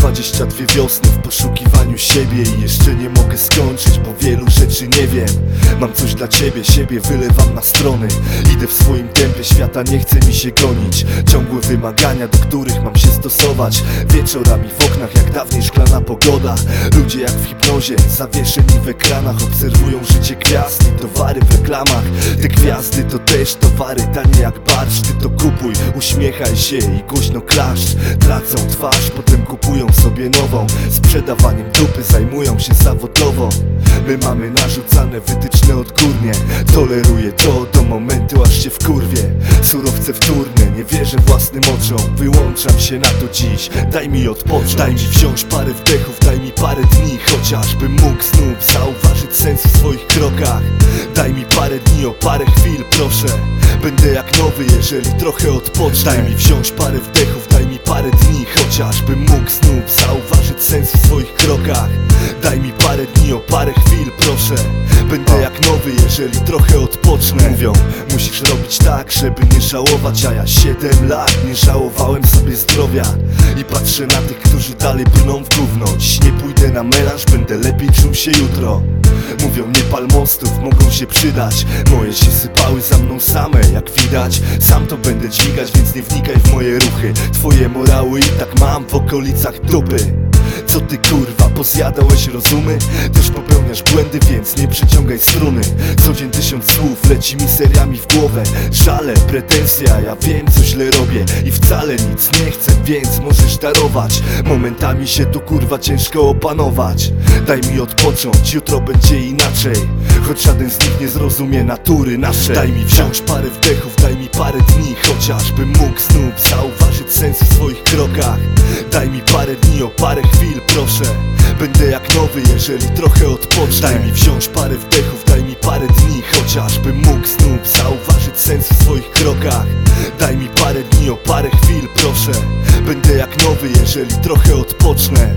22 wiosny w poszukiwaniu siebie I jeszcze nie mogę skończyć, bo wielu rzeczy nie wiem. Mam coś dla ciebie, siebie wylewam na strony. Idę w swoim tempie, świata nie chce mi się gonić. Ciągłe wymagania, do których mam się stosować. Wieczorami w oknach, jak dawniej szklana pogoda. Ludzie jak w hipnozie, zawieszeni w ekranach Obserwują życie gwiazd i towary w reklamach. Te gwiazdy to też towary, tanie jak barszcz. Ty to kupuj, uśmiechaj się i głośno klaszcz. Tracą twarz, potem kupują sobie nową. Sprzedawaniem dupy zajmują się zawodowo. My mamy narzucane wytyczne odgórnie. Toleruję to do momentu aż się wkurwie Surowce wtórne, nie wierzę własnym oczom. Wyłączam się na to dziś, daj mi odpocząć. Daj mi wziąć parę wdechów, daj mi parę dni. Chociażbym mógł znów zauważyć sens w swoich krokach. Daj mi parę dni, o parę chwil proszę. Będę jak nowy, jeżeli trochę odpocznę. Daj mi wziąć parę wdechów, parę dni Chociażbym mógł znów zauważyć sens w swoich krokach. Daj mi parę dni, o parę chwil proszę. Będę jak nowy, jeżeli trochę odpocznę. Mówią, musisz robić tak, żeby nie żałować A ja 7 lat nie żałowałem sobie zdrowia. I patrzę na tych, którzy dalej brną w gówno. Dziś nie pójdę na melanż, będę lepiej czuł się jutro Mówią nie pal mostów, mogą się przydać. Moje się sypały za mną same, jak widać. Sam to będę dźwigać, więc nie wnikaj w moje ruchy. Twoje morały i tak mam w okolicach dupy. Co ty kurwa, pozjadałeś rozumy? Też popełniasz błędy, więc nie przeciągaj struny. Co dzień tysiąc słów leci mi seriami w głowę. Żale, pretensja, ja wiem co źle robię. I wcale nic nie chcę, więc możesz darować. Momentami się tu kurwa ciężko opanować. Daj mi odpocząć, jutro będzie inaczej. Choć żaden z nich nie zrozumie natury naszej. Daj mi wziąć parę wdechów, daj mi parę dni Chociażbym mógł znów zauważyć sens w swoich krokach. Daj mi parę dni, o parę chwil proszę. Będę jak nowy, jeżeli trochę odpocznę. Daj mi wziąć parę wdechów, daj mi parę dni Chociażbym mógł znów zauważyć sens w swoich krokach. Daj mi parę dni, o parę chwil proszę. Będę jak nowy, jeżeli trochę odpocznę